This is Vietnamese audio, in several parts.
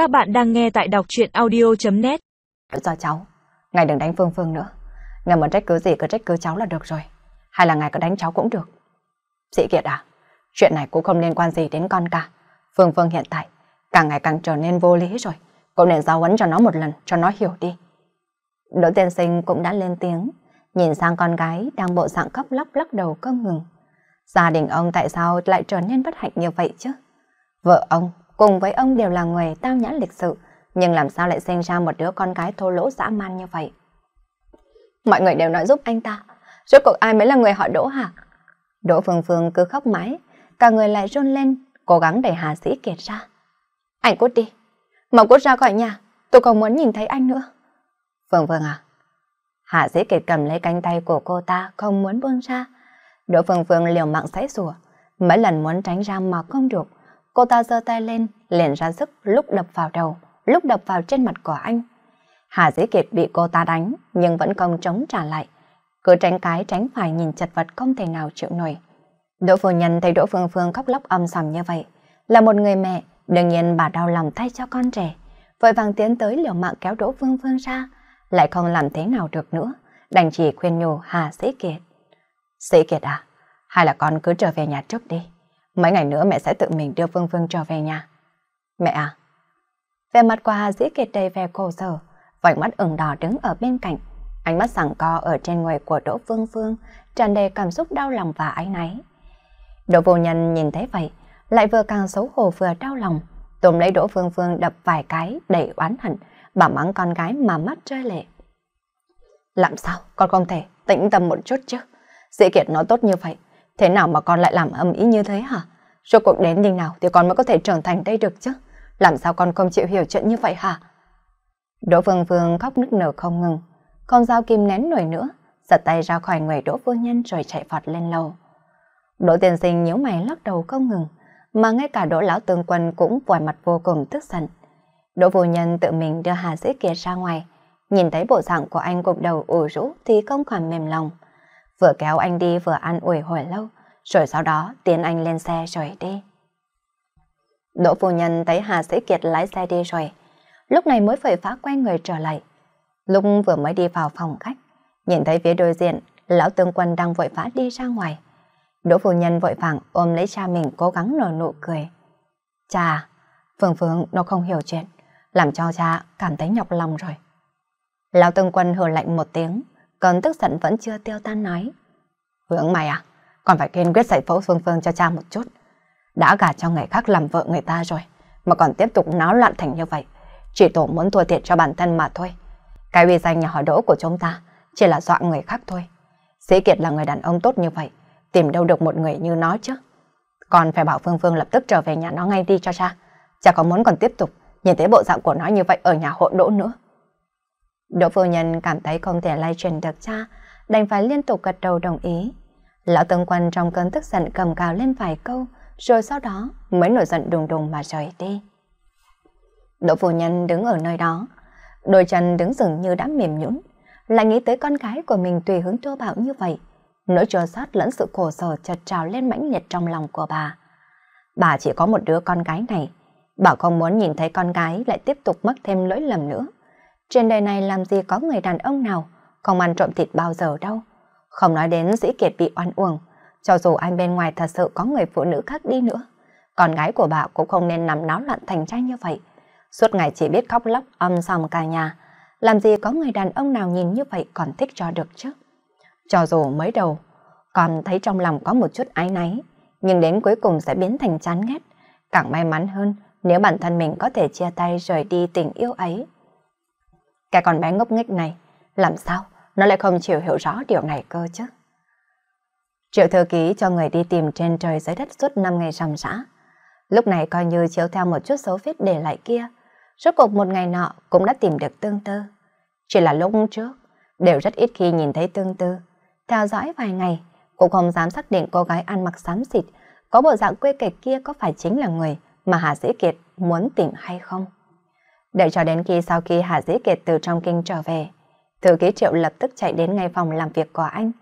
Các bạn đang nghe tại đọc chuyện audio.net Do cháu, ngài đừng đánh Phương Phương nữa. Ngài muốn trách cứ gì cứ trách cứ cháu là được rồi. Hay là ngài có đánh cháu cũng được. Dĩ Kiệt à, chuyện này cũng không liên quan gì đến con cả. Phương Phương hiện tại càng ngày càng trở nên vô lý rồi. Cậu nên giáo huấn cho nó một lần, cho nó hiểu đi. Đỗ tiên sinh cũng đã lên tiếng, nhìn sang con gái đang bộ dạng khóc lóc lắc đầu không ngừng. Gia đình ông tại sao lại trở nên bất hạnh như vậy chứ? Vợ ông cùng với ông đều là người tao nhã lịch sự, nhưng làm sao lại sinh ra một đứa con gái thô lỗ dã man như vậy? Mọi người đều nói giúp anh ta, rốt cuộc ai mới là người họ Đỗ hả? Đỗ Phương Phương cứ khóc mãi, cả người lại run lên, cố gắng đẩy Hà Sĩ Kiệt ra. Anh cút đi, mau cút ra khỏi nhà, tôi còn muốn nhìn thấy anh nữa. Phương Phương à? Hà Sĩ Kiệt cầm lấy cánh tay của cô ta, không muốn buông ra. Đỗ Phương Phương liều mạng sấy sủa, mấy lần muốn tránh ra mà không được. Cô ta giơ tay lên, liền ra sức lúc đập vào đầu, lúc đập vào trên mặt của anh. Hà Dĩ Kiệt bị cô ta đánh, nhưng vẫn không chống trả lại. Cứ tránh cái tránh phải nhìn chật vật không thể nào chịu nổi. Đỗ phu nhân thấy Đỗ Phương Phương khóc lóc âm sầm như vậy. Là một người mẹ, đương nhiên bà đau lòng thay cho con trẻ. Vội vàng tiến tới liều mạng kéo Đỗ Phương Phương ra, lại không làm thế nào được nữa. Đành chỉ khuyên nhủ Hà Sĩ Kiệt. Sĩ Kiệt à, hay là con cứ trở về nhà trước đi. Mấy ngày nữa mẹ sẽ tự mình đưa Phương Phương trở về nhà. Mẹ à? Về mặt của Hà Dĩ Kiệt đầy vẻ khổ sở, vành mắt ửng đỏ đứng ở bên cạnh. Ánh mắt sẵn co ở trên người của Đỗ Phương Phương, tràn đầy cảm xúc đau lòng và áy náy. Đỗ vô nhân nhìn thấy vậy, lại vừa càng xấu hổ vừa đau lòng, tùm lấy Đỗ Phương Phương đập vài cái đầy oán hận, bà mắng con gái mà mắt rơi lệ. Làm sao con không thể tĩnh tâm một chút chứ? Dĩ Kiệt nó tốt như vậy, thế nào mà con lại làm âm ý như thế hả? Rốt cuộc đến như nào thì con mới có thể trưởng thành đây được chứ? Làm sao con không chịu hiểu chuyện như vậy hả? Đỗ Phương Phương khóc nức nở không ngừng, con dao kim nén nổi nữa, giật tay ra khỏi người Đỗ Phu Nhân rồi chạy vọt lên lầu. Đỗ Tiên Sinh nhíu mày lắc đầu không ngừng, mà ngay cả Đỗ Lão Tương Quân cũng vòi mặt vô cùng tức giận. Đỗ Phu Nhân tự mình đưa Hà Dĩ kia ra ngoài, nhìn thấy bộ dạng của anh gục đầu ủ rũ thì không còn mềm lòng. Vừa kéo anh đi vừa an ủi hồi lâu, rồi sau đó tiến anh lên xe rồi đi. Đỗ phu nhân thấy Hà Sĩ Kiệt lái xe đi rồi, lúc này mới vội phá quay người trở lại. Lúc vừa mới đi vào phòng khách, nhìn thấy phía đối diện, lão tướng quân đang vội vã đi ra ngoài. Đỗ phu nhân vội vàng ôm lấy cha mình cố gắng nở nụ cười. Cha, Phương Phương nó không hiểu chuyện, làm cho cha cảm thấy nhọc lòng rồi. Lão tướng quân hừ lạnh một tiếng, còn tức giận vẫn chưa tiêu tan nói. hướng mày à, còn phải kiên quyết giải phẫu Phương Phương cho cha một chút. Đã gả cho người khác làm vợ người ta rồi, mà còn tiếp tục náo loạn thành như vậy. Chỉ tổ muốn thua thiệt cho bản thân mà thôi. Cái uy danh nhà họ đỗ của chúng ta chỉ là dọa người khác thôi. Sĩ Kiệt là người đàn ông tốt như vậy, tìm đâu được một người như nó chứ. Còn phải bảo Phương Phương lập tức trở về nhà nó ngay đi cho cha. Cha có muốn còn tiếp tục nhìn thấy bộ dạng của nó như vậy ở nhà hộ đỗ nữa. Đỗ phu nhân cảm thấy không thể lay truyền được cha, đành phải liên tục gật đầu đồng ý. Lão tướng quân trong cơn tức giận cầm cào lên vài câu, rồi sau đó mới nổi giận đùng đùng mà rời đi. Đỗ phu nhân đứng ở nơi đó, đôi chân đứng dừng như đã mềm nhũn, lại nghĩ tới con gái của mình tùy hứng thô bạo như vậy. Nỗi chua xót lẫn sự khổ sở chợt trào lên mãnh liệt trong lòng của bà. Bà chỉ có một đứa con gái này, bà không muốn nhìn thấy con gái lại tiếp tục mắc thêm lỗi lầm nữa. Trên đời này làm gì có người đàn ông nào không ăn trộm thịt bao giờ đâu. Không nói đến dĩ kiệt bị oan uổng, cho dù anh bên ngoài thật sự có người phụ nữ khác đi nữa. Con gái của bà cũng không nên nằm náo loạn thành trai như vậy. Suốt ngày chỉ biết khóc lóc âm sòm cả nhà. Làm gì có người đàn ông nào nhìn như vậy còn thích cho được chứ. Cho dù mới đầu, còn thấy trong lòng có một chút ái náy, nhưng đến cuối cùng sẽ biến thành chán ghét. Càng may mắn hơn nếu bản thân mình có thể chia tay rời đi tình yêu ấy. Cái con bé ngốc nghếch này, làm sao nó lại không chịu hiểu rõ điều này cơ chứ? Triệu thư ký cho người đi tìm trên trời dưới đất suốt 5 ngày rằm rã. Lúc này coi như chiếu theo một chút dấu vết để lại kia. Rốt cuộc một ngày nọ cũng đã tìm được tương tư. Chỉ là lúc trước, đều rất ít khi nhìn thấy tương tư. Theo dõi vài ngày, cũng không dám xác định cô gái ăn mặc xám xịt, có bộ dạng quê kịch kia có phải chính là người mà Hà Sĩ Kiệt muốn tìm hay không. Đợi cho đến khi sau khi Hà Dĩ Kiệt từ trong kinh trở về, thư ký Triệu lập tức chạy đến ngay phòng làm việc của anh,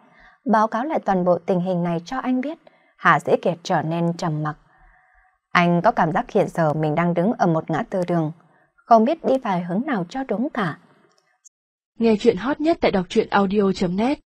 báo cáo lại toàn bộ tình hình này cho anh biết. Hà Dĩ Kiệt trở nên trầm mặc. Anh có cảm giác hiện giờ mình đang đứng ở một ngã tư đường, không biết đi phải hướng nào cho đúng cả. Nghe chuyện hot nhất tại đọc truyện audio.net